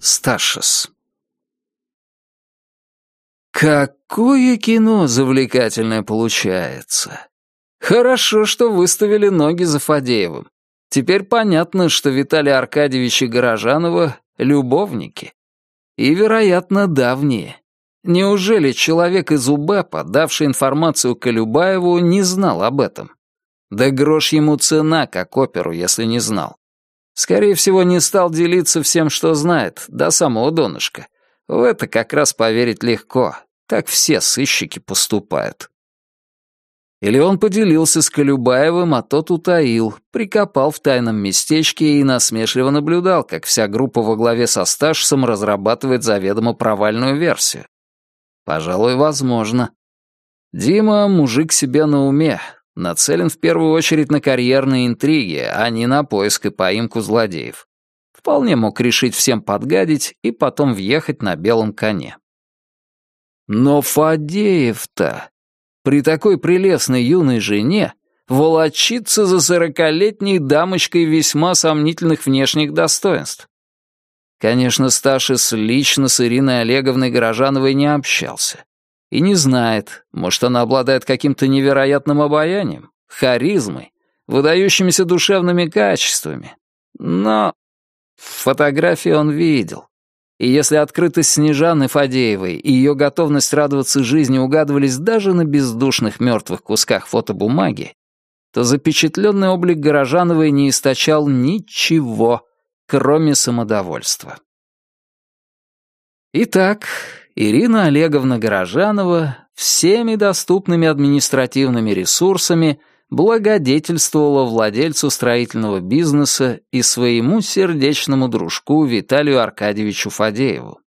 Сташес Какое кино завлекательное получается. Хорошо, что выставили ноги за Фадеевым. Теперь понятно, что Виталий Аркадьевич и Горожанова — любовники. И, вероятно, давние. Неужели человек из УБЭПа, давший информацию Колюбаеву, не знал об этом? Да грош ему цена, как оперу, если не знал. Скорее всего, не стал делиться всем, что знает, до самого донышка. В это как раз поверить легко. Так все сыщики поступают. Или он поделился с Колюбаевым, а тот утаил, прикопал в тайном местечке и насмешливо наблюдал, как вся группа во главе со Сташсом разрабатывает заведомо провальную версию. Пожалуй, возможно. Дима — мужик себе на уме, нацелен в первую очередь на карьерные интриги, а не на поиск и поимку злодеев. Вполне мог решить всем подгадить и потом въехать на белом коне. Но Фадеев-то при такой прелестной юной жене волочится за сорокалетней дамочкой весьма сомнительных внешних достоинств. Конечно, Сташис лично с Ириной Олеговной Горожановой не общался. И не знает, может, она обладает каким-то невероятным обаянием, харизмой, выдающимися душевными качествами. Но фотографии он видел. И если открытость Снежаны Фадеевой и ее готовность радоваться жизни угадывались даже на бездушных мертвых кусках фотобумаги, то запечатленный облик Горожановой не источал ничего, кроме самодовольства. Итак, Ирина Олеговна Горожанова всеми доступными административными ресурсами благодетельствовала владельцу строительного бизнеса и своему сердечному дружку Виталию Аркадьевичу Фадееву.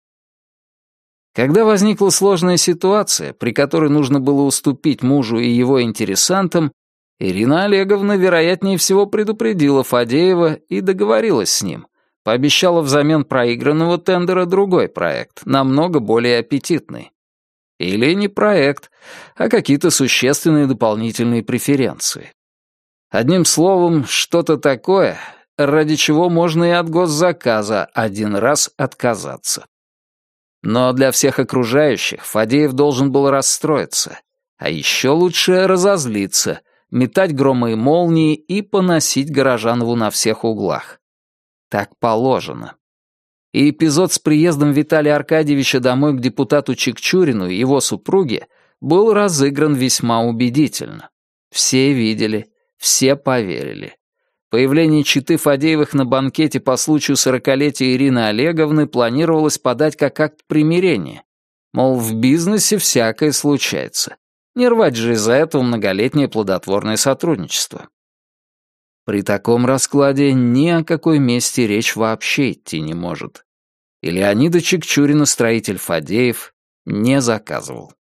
Когда возникла сложная ситуация, при которой нужно было уступить мужу и его интересантам, Ирина Олеговна, вероятнее всего, предупредила Фадеева и договорилась с ним, Пообещала взамен проигранного тендера другой проект, намного более аппетитный. Или не проект, а какие-то существенные дополнительные преференции. Одним словом, что-то такое, ради чего можно и от госзаказа один раз отказаться. Но для всех окружающих Фадеев должен был расстроиться, а еще лучше разозлиться, метать громы и молнии и поносить Горожанову на всех углах. Так положено. И эпизод с приездом Виталия Аркадьевича домой к депутату Чекчурину и его супруге был разыгран весьма убедительно. Все видели, все поверили. Появление читы Фадеевых на банкете по случаю сорокалетия Ирины Олеговны планировалось подать как акт примирения. Мол, в бизнесе всякое случается. Не рвать же из-за этого многолетнее плодотворное сотрудничество. При таком раскладе ни о какой месте речь вообще идти не может. И Леонида Чекчурина строитель Фадеев не заказывал.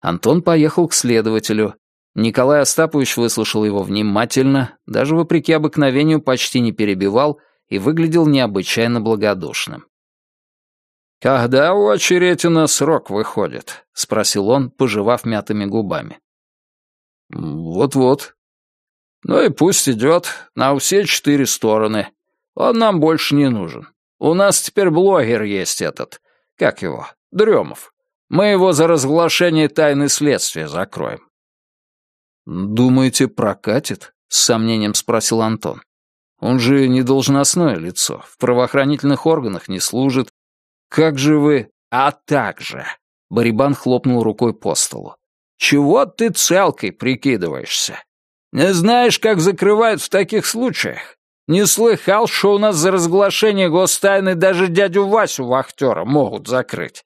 Антон поехал к следователю. Николай Остапович выслушал его внимательно, даже вопреки обыкновению почти не перебивал и выглядел необычайно благодушным. «Когда у Очеретина срок выходит?» — спросил он, пожевав мятыми губами. «Вот-вот», ну и пусть идет на все четыре стороны. Он нам больше не нужен. У нас теперь блогер есть этот. Как его? Дремов. Мы его за разглашение тайны следствия закроем. «Думаете, прокатит?» — с сомнением спросил Антон. «Он же не должностное лицо, в правоохранительных органах не служит. Как же вы...» «А так же...» — Барибан хлопнул рукой по столу. «Чего ты целкой прикидываешься? Не знаешь, как закрывают в таких случаях? Не слыхал, что у нас за разглашение гостайны даже дядю Васю вахтера могут закрыть.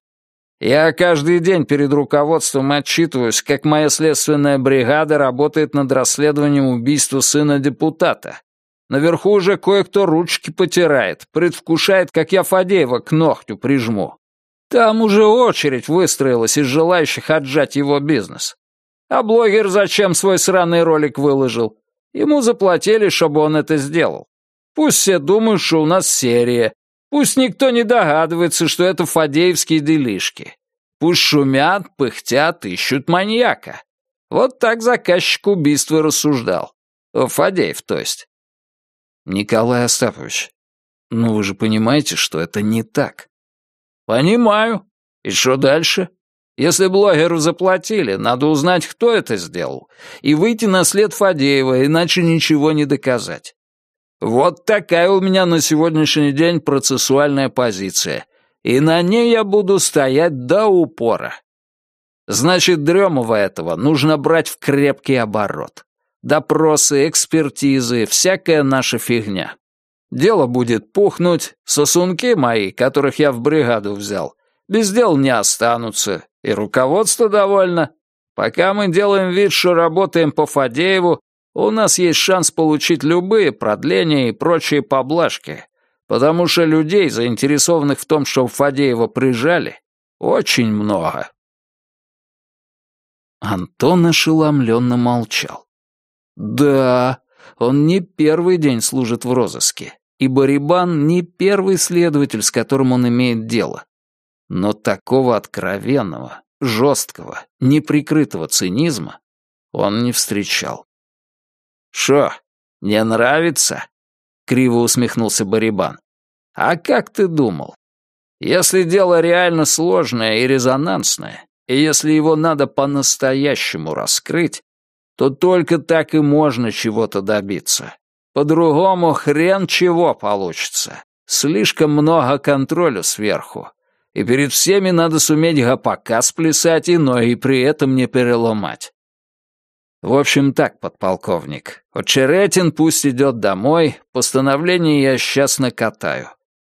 Я каждый день перед руководством отчитываюсь, как моя следственная бригада работает над расследованием убийства сына депутата. Наверху уже кое-кто ручки потирает, предвкушает, как я Фадеева к ногтю прижму. Там уже очередь выстроилась из желающих отжать его бизнес. А блогер зачем свой сраный ролик выложил? Ему заплатили, чтобы он это сделал. Пусть все думают, что у нас серия. Пусть никто не догадывается, что это фадеевские делишки. Пусть шумят, пыхтят, ищут маньяка. Вот так заказчик убийства рассуждал. Фадеев, то есть. Николай Остапович, ну вы же понимаете, что это не так. Понимаю. И что дальше? Если блогеру заплатили, надо узнать, кто это сделал, и выйти на след Фадеева, иначе ничего не доказать. Вот такая у меня на сегодняшний день процессуальная позиция, и на ней я буду стоять до упора. Значит, Дремова этого нужно брать в крепкий оборот. Допросы, экспертизы, всякая наша фигня. Дело будет пухнуть, сосунки мои, которых я в бригаду взял, без дел не останутся, и руководство довольно. Пока мы делаем вид, что работаем по Фадееву, у нас есть шанс получить любые продления и прочие поблажки, потому что людей, заинтересованных в том, чтобы Фадеева прижали, очень много. Антон ошеломленно молчал. Да, он не первый день служит в розыске, и Барибан не первый следователь, с которым он имеет дело. Но такого откровенного, жесткого, неприкрытого цинизма он не встречал. «Шо, не нравится?» — криво усмехнулся Барибан. «А как ты думал? Если дело реально сложное и резонансное, и если его надо по-настоящему раскрыть, то только так и можно чего-то добиться. По-другому хрен чего получится. Слишком много контроля сверху и перед всеми надо суметь гопака сплясать и ноги при этом не переломать. В общем так, подполковник, Очеретин пусть идет домой, постановление я сейчас накатаю.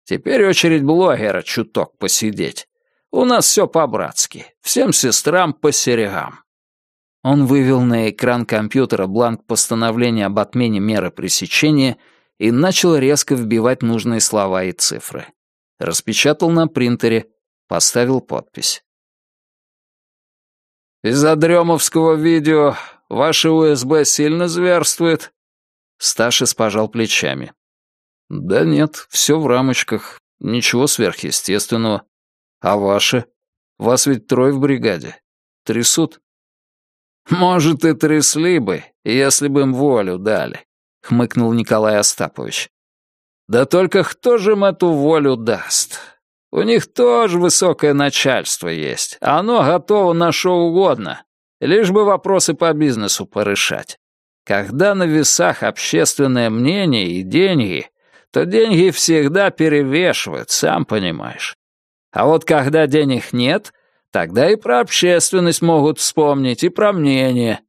Теперь очередь блогера чуток посидеть. У нас все по-братски, всем сестрам по серегам. Он вывел на экран компьютера бланк постановления об отмене меры пресечения и начал резко вбивать нужные слова и цифры распечатал на принтере, поставил подпись. «Из-за дремовского видео ваше УСБ сильно зверствует?» Сташис пожал плечами. «Да нет, все в рамочках, ничего сверхъестественного. А ваше? Вас ведь трое в бригаде. Трясут?» «Может, и трясли бы, если бы им волю дали», — хмыкнул Николай Остапович. Да только кто же им эту волю даст? У них тоже высокое начальство есть, а оно готово на что угодно, лишь бы вопросы по бизнесу порешать. Когда на весах общественное мнение и деньги, то деньги всегда перевешивают, сам понимаешь. А вот когда денег нет, тогда и про общественность могут вспомнить, и про мнение.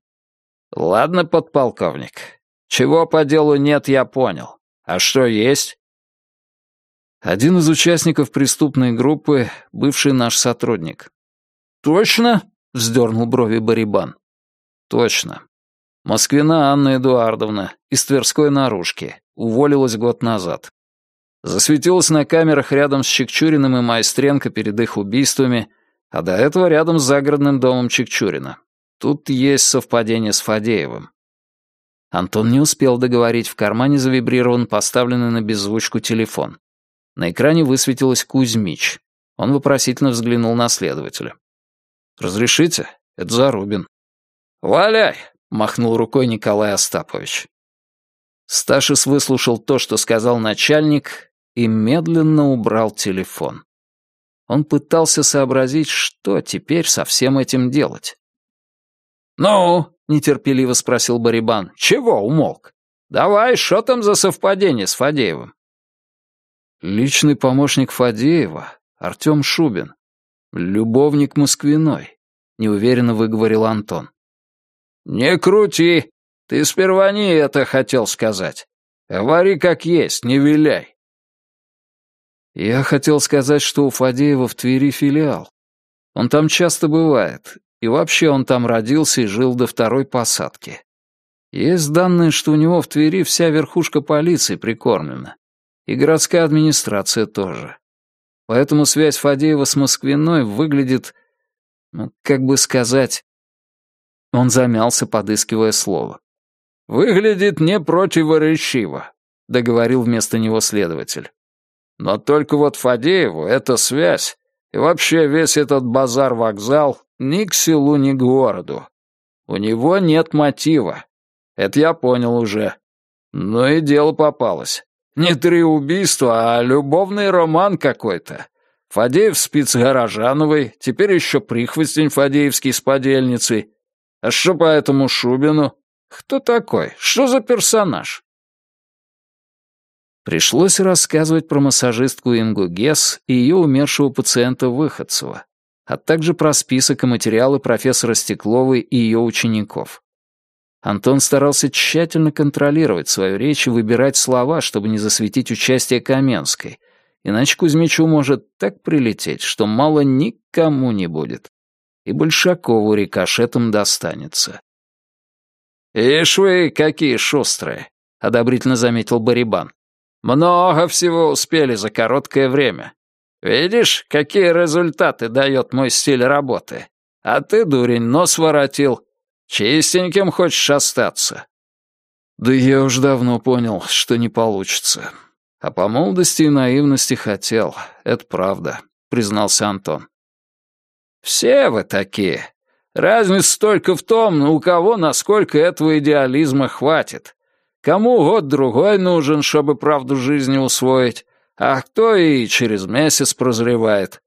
Ладно, подполковник, чего по делу нет, я понял. «А что есть?» Один из участников преступной группы — бывший наш сотрудник. «Точно?» — вздернул брови Барибан. «Точно. Москвина Анна Эдуардовна из Тверской наружки. Уволилась год назад. Засветилась на камерах рядом с Чекчуриным и Майстренко перед их убийствами, а до этого рядом с загородным домом Чекчурина. Тут есть совпадение с Фадеевым. Антон не успел договорить, в кармане завибрирован поставленный на беззвучку телефон. На экране высветилось Кузьмич. Он вопросительно взглянул на следователя. «Разрешите? Это Зарубин». «Валяй!» — махнул рукой Николай Остапович. Сташис выслушал то, что сказал начальник, и медленно убрал телефон. Он пытался сообразить, что теперь со всем этим делать. «Ну, — нетерпеливо спросил Барибан. «Чего умолк? Давай, что там за совпадение с Фадеевым?» «Личный помощник Фадеева, Артем Шубин. Любовник Москвиной», — неуверенно выговорил Антон. «Не крути. Ты сперва не это хотел сказать. Говори как есть, не виляй». Я хотел сказать, что у Фадеева в Твери филиал. Он там часто бывает, и вообще он там родился и жил до второй посадки. Есть данные, что у него в Твери вся верхушка полиции прикормлена. И городская администрация тоже. Поэтому связь Фадеева с Москвиной выглядит, ну, как бы сказать... Он замялся, подыскивая слово. «Выглядит не противоречиво», — договорил вместо него следователь. «Но только вот Фадееву эта связь И вообще весь этот базар-вокзал ни к селу, ни к городу. У него нет мотива. Это я понял уже. Ну и дело попалось. Не три убийства, а любовный роман какой-то. Фадеев спит с Горожановой, теперь еще прихвостень Фадеевский с подельницей. А что по этому Шубину? Кто такой? Что за персонаж? Пришлось рассказывать про массажистку Ингу Гесс и ее умершего пациента Выходцева, а также про список и материалы профессора Стекловой и ее учеников. Антон старался тщательно контролировать свою речь и выбирать слова, чтобы не засветить участие Каменской, иначе Кузьмичу может так прилететь, что мало никому не будет. И Большакову рикошетом достанется. «Ишь вы, какие шустрые!» — одобрительно заметил Барибан. Много всего успели за короткое время. Видишь, какие результаты дает мой стиль работы? А ты, дурень, нос воротил. Чистеньким хочешь остаться?» «Да я уж давно понял, что не получится. А по молодости и наивности хотел, это правда», — признался Антон. «Все вы такие. Разница только в том, у кого насколько этого идеализма хватит. Кому год-другой нужен, чтобы правду жизни усвоить, а кто и через месяц прозревает.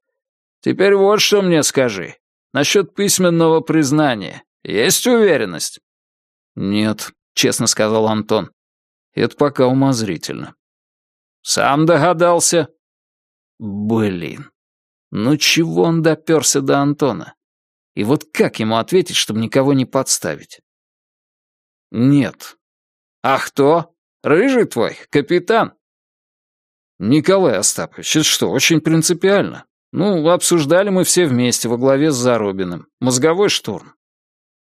Теперь вот что мне скажи. Насчет письменного признания. Есть уверенность?» «Нет», — честно сказал Антон. «Это пока умозрительно». «Сам догадался?» «Блин, ну чего он доперся до Антона? И вот как ему ответить, чтобы никого не подставить?» «Нет, «А кто? Рыжий твой, капитан?» «Николай Остапович, это что, очень принципиально. Ну, обсуждали мы все вместе во главе с Заробиным. Мозговой штурм».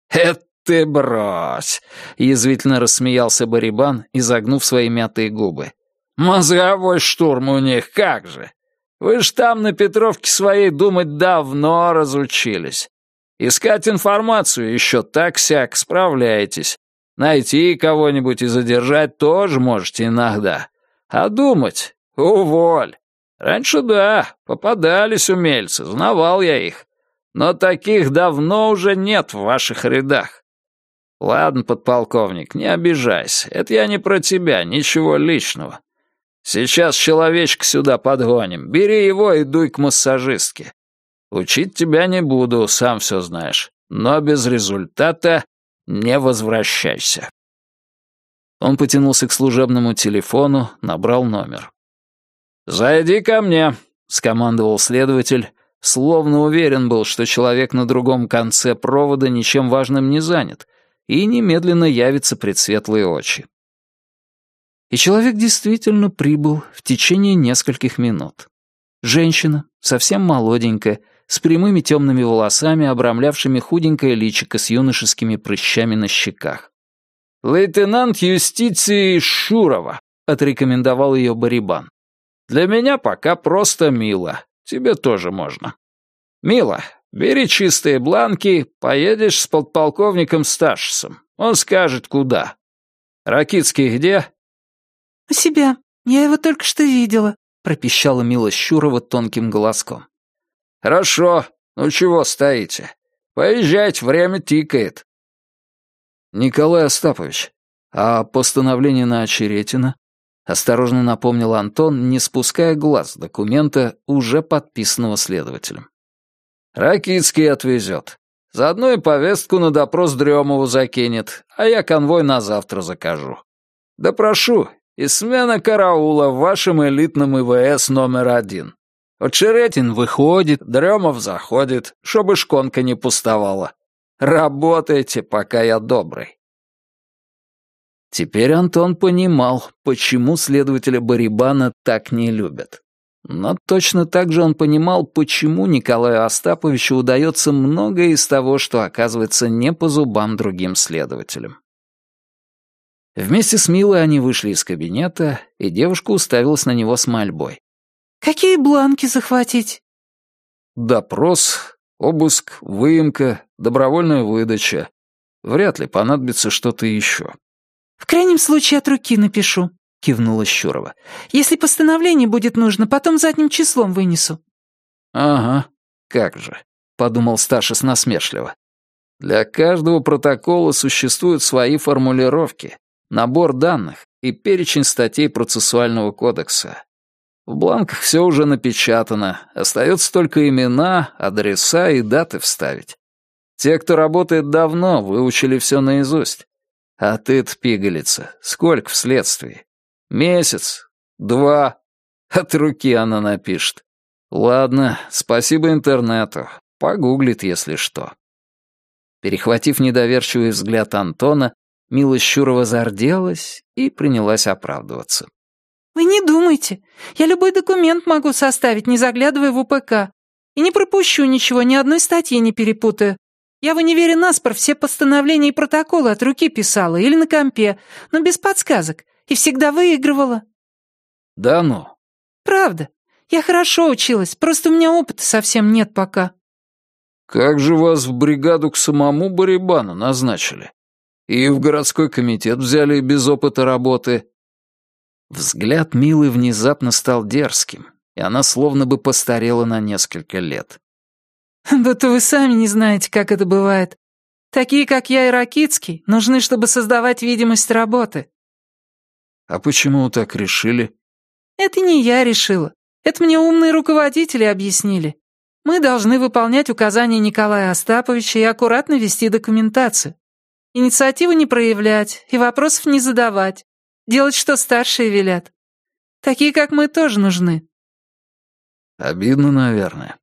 «Это ты брось!» — язвительно рассмеялся Барибан, изогнув свои мятые губы. «Мозговой штурм у них, как же! Вы ж там на Петровке своей думать давно разучились. Искать информацию еще так-сяк справляетесь. Найти кого-нибудь и задержать тоже можете иногда. А думать — уволь. Раньше да, попадались умельцы, знавал я их. Но таких давно уже нет в ваших рядах. Ладно, подполковник, не обижайся. Это я не про тебя, ничего личного. Сейчас человечка сюда подгоним. Бери его и дуй к массажистке. Учить тебя не буду, сам все знаешь. Но без результата не возвращайся». Он потянулся к служебному телефону, набрал номер. «Зайди ко мне», — скомандовал следователь, словно уверен был, что человек на другом конце провода ничем важным не занят, и немедленно явится пред светлые очи. И человек действительно прибыл в течение нескольких минут. Женщина, совсем молоденькая, с прямыми темными волосами, обрамлявшими худенькое личико с юношескими прыщами на щеках. «Лейтенант юстиции Шурова», — отрекомендовал ее Барибан. «Для меня пока просто Мила. Тебе тоже можно. Мила, бери чистые бланки, поедешь с подполковником Сташисом. Он скажет, куда. Ракитский где?» «У себя. Я его только что видела», — пропищала Мила Щурова тонким голоском. «Хорошо. Ну чего стоите? Поезжайте, время тикает». «Николай Остапович, а постановление на Очеретина?» — осторожно напомнил Антон, не спуская глаз документа, уже подписанного следователем. «Ракицкий отвезет. Заодно и повестку на допрос Дремову закинет, а я конвой на завтра закажу. Да прошу, и смена караула в вашем элитном ИВС номер один. Очеретин выходит, Дремов заходит, чтобы шконка не пустовала. Работайте, пока я добрый. Теперь Антон понимал, почему следователя Барибана так не любят. Но точно так же он понимал, почему Николаю Остаповичу удается многое из того, что оказывается не по зубам другим следователям. Вместе с Милой они вышли из кабинета, и девушка уставилась на него с мольбой. «Какие бланки захватить?» «Допрос, обыск, выемка, добровольная выдача. Вряд ли понадобится что-то еще». «В крайнем случае от руки напишу», — кивнула Щурова. «Если постановление будет нужно, потом задним числом вынесу». «Ага, как же», — подумал Сташис насмешливо. «Для каждого протокола существуют свои формулировки, набор данных и перечень статей процессуального кодекса. В бланках все уже напечатано, остается только имена, адреса и даты вставить. Те, кто работает давно, выучили все наизусть. А ты-то, пигалица, сколько в следствии? Месяц? Два? От руки она напишет. Ладно, спасибо интернету. Погуглит, если что. Перехватив недоверчивый взгляд Антона, Мила Щурова зарделась и принялась оправдываться. «Вы не думайте. Я любой документ могу составить, не заглядывая в УПК. И не пропущу ничего, ни одной статьи не перепутаю. Я в универе наспор все постановления и протоколы от руки писала или на компе, но без подсказок, и всегда выигрывала». «Да ну?» «Правда. Я хорошо училась, просто у меня опыта совсем нет пока». «Как же вас в бригаду к самому Барибану назначили? И в городской комитет взяли без опыта работы?» Взгляд Милы внезапно стал дерзким, и она словно бы постарела на несколько лет. «Да-то вы сами не знаете, как это бывает. Такие, как я и Ракицкий, нужны, чтобы создавать видимость работы». «А почему так решили?» «Это не я решила. Это мне умные руководители объяснили. Мы должны выполнять указания Николая Остаповича и аккуратно вести документацию. Инициативу не проявлять и вопросов не задавать. Делать, что старшие велят. Такие, как мы, тоже нужны». «Обидно, наверное».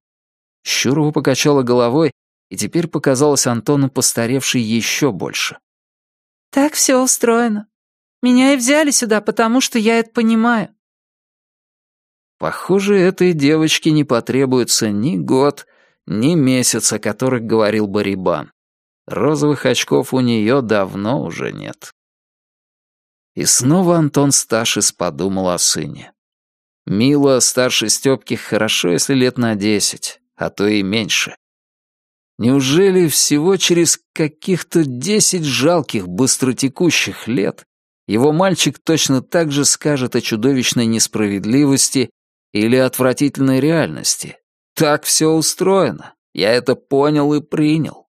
Щурова покачала головой, и теперь показалось Антону постаревшей еще больше. «Так все устроено. Меня и взяли сюда, потому что я это понимаю». Похоже, этой девочке не потребуется ни год, ни месяц, о которых говорил Барибан. Розовых очков у нее давно уже нет. И снова Антон Сташис подумал о сыне. Мила старше Стёпки хорошо, если лет на десять, а то и меньше. Неужели всего через каких-то десять жалких, быстротекущих лет его мальчик точно так же скажет о чудовищной несправедливости или отвратительной реальности? Так все устроено. Я это понял и принял.